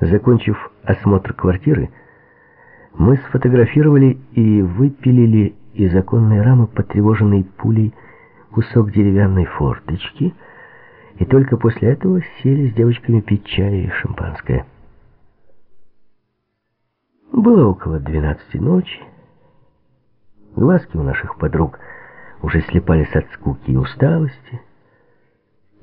Закончив осмотр квартиры, мы сфотографировали и выпилили из оконной рамы потревоженной пулей кусок деревянной форточки, и только после этого сели с девочками пить чай и шампанское. Было около двенадцати ночи. Глазки у наших подруг уже слепались от скуки и усталости.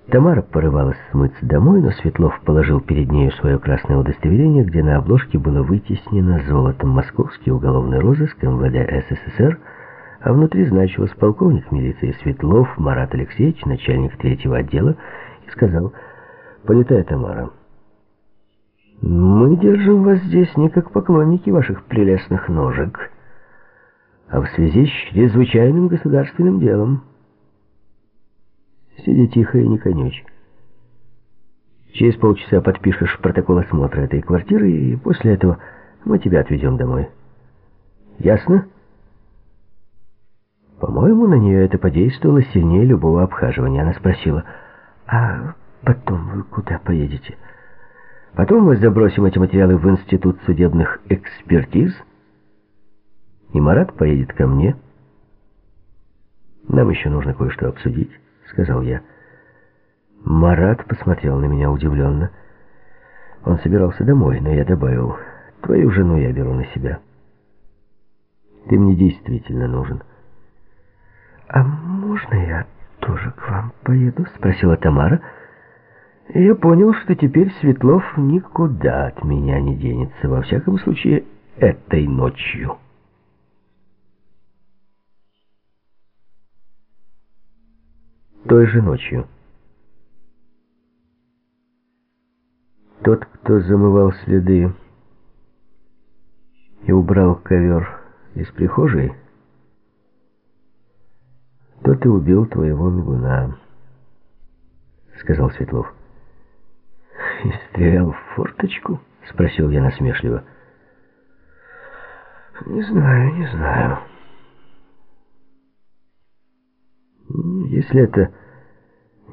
Тамара порывалась смыться домой, но Светлов положил перед нею свое красное удостоверение, где на обложке было вытеснено золотом «Московский уголовный розыск МВД СССР», а внутри значилось «Полковник милиции Светлов Марат Алексеевич, начальник третьего отдела», и сказал «Понятая Тамара, мы держим вас здесь не как поклонники ваших прелестных ножек, а в связи с чрезвычайным государственным делом». Сиди тихо и не конючь. Через полчаса подпишешь протокол осмотра этой квартиры, и после этого мы тебя отведем домой. Ясно? По-моему, на нее это подействовало сильнее любого обхаживания. Она спросила, а потом вы куда поедете? Потом мы забросим эти материалы в Институт судебных экспертиз, и Марат поедет ко мне. Нам еще нужно кое-что обсудить. — сказал я. Марат посмотрел на меня удивленно. Он собирался домой, но я добавил, твою жену я беру на себя. Ты мне действительно нужен. А можно я тоже к вам поеду? Спросила Тамара. И я понял, что теперь Светлов никуда от меня не денется, во всяком случае, этой ночью. Той же ночью. Тот, кто замывал следы и убрал ковер из прихожей, тот и убил твоего мигуна, сказал Светлов. И стрелял в форточку? Спросил я насмешливо. Не знаю, не знаю. Если это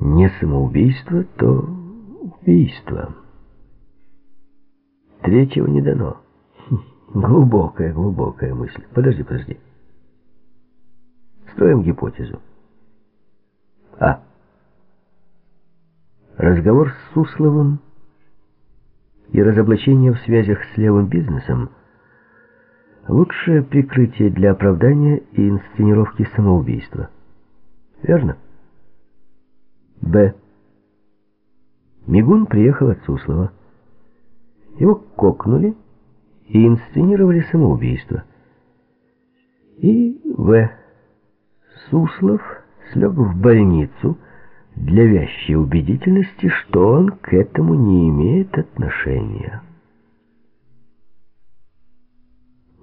не самоубийство, то убийство. Третьего не дано. Глубокая, глубокая мысль. Подожди, подожди. Строим гипотезу. А. Разговор с Сусловым и разоблачение в связях с левым бизнесом – лучшее прикрытие для оправдания и инсценировки самоубийства. Верно? Б. Мигун приехал от Суслова. Его кокнули и инсценировали самоубийство. И В. Суслов слег в больницу для вящей убедительности, что он к этому не имеет отношения.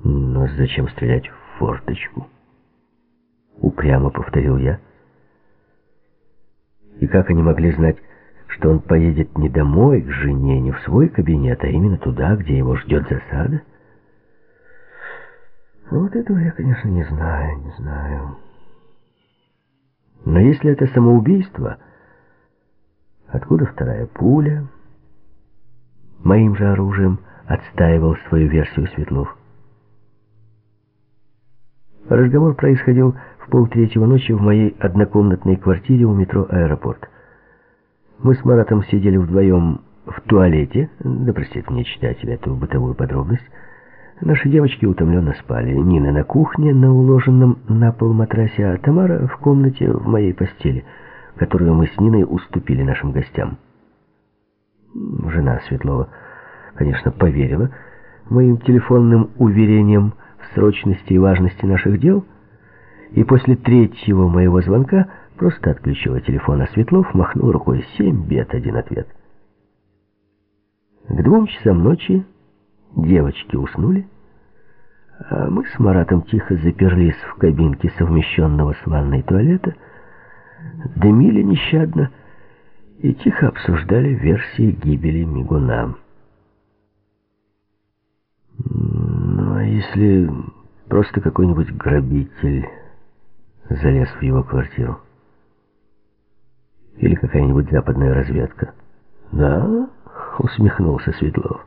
Но зачем стрелять в форточку? Упрямо повторил я. И как они могли знать, что он поедет не домой к жене, не в свой кабинет, а именно туда, где его ждет засада? Ну, вот этого я, конечно, не знаю, не знаю. Но если это самоубийство, откуда вторая пуля? Моим же оружием отстаивал свою версию Светлов. Разговор происходил в полтретьего ночи в моей однокомнатной квартире у метро «Аэропорт». Мы с Маратом сидели вдвоем в туалете, да простит мне читатель эту бытовую подробность. Наши девочки утомленно спали. Нина на кухне, на уложенном на пол матрасе, а Тамара в комнате в моей постели, которую мы с Ниной уступили нашим гостям. Жена Светлова, конечно, поверила моим телефонным уверениям в срочности и важности наших дел — и после третьего моего звонка просто отключила телефон, а Светлов махнул рукой. Семь бед, один ответ. К двум часам ночи девочки уснули, а мы с Маратом тихо заперлись в кабинке совмещенного с ванной туалета, дымили нещадно и тихо обсуждали версии гибели мигуна. Ну, а если просто какой-нибудь грабитель залез в его квартиру. Или какая-нибудь западная разведка. Да, усмехнулся Светлов.